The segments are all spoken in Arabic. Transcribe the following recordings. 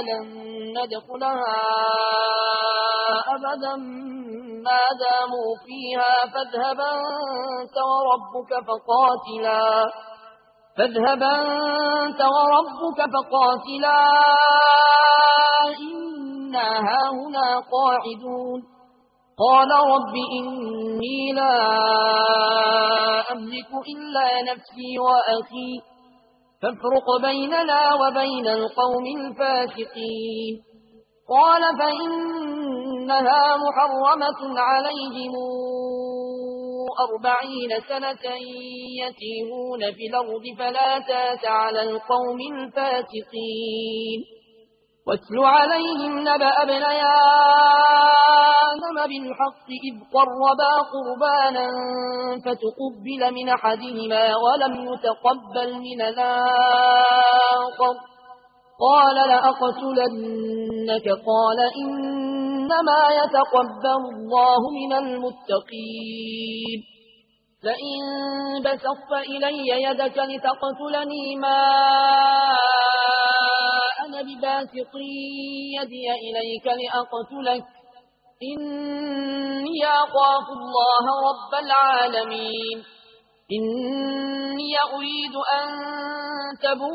لن ندخلها أبدا ما داموا فيها فاذهب أنت وربك فقاتلا. فاذهب أنت وربك فقاتلا. إنا هاهنا قاعدون. قال رب إني لا أملك إلا نفسي وأخيه فافرق بيننا وبين القوم الفاسقين. قال فإنها محرمة عليهم أربعين سنة يتيهون في الأرض فلا تات على القوم الفاسقين. واتل عليهم نبأ ابن آدم بالحق إذ قربا قربانا فتقبل من أحدهما ولم يتقبل من الآخر. قال لأقتلنك؟ قال إنما يتقبل الله من المتقين. فإن بسط إلي يدك لتقتلني ما باسطي يدي إليك لأقتلك. إني أخاف الله رب العالمين. إني أريد أن تبوء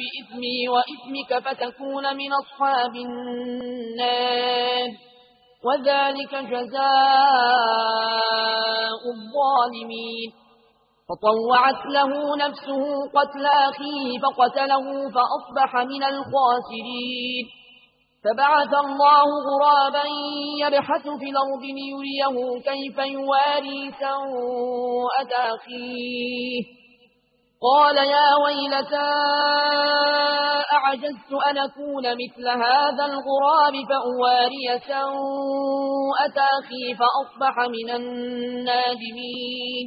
بإثمي وإثمك فتكون من أصحاب النار. وذلك جزاء الظالمين. فطوعت له نفسه قتل أخيه فقتله فأصبح من الخاسرين. فبعث الله غرابا يبحث في الأرض ليريه كيف يواري سوء أخيه قال يا ويلتا أعجزت أن أكون مثل هذا الغراب فأواري سوء أخي فأصبح من النادمين.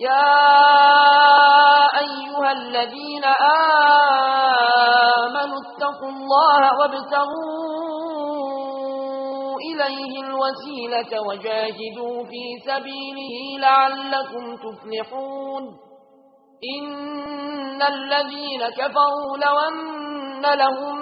يا أيها الذين آمنوا اتقوا الله وابتغوا إليه الوسيلة وجاهدوا في سبيله لعلكم تفلحون إن الذين كفروا لون لهم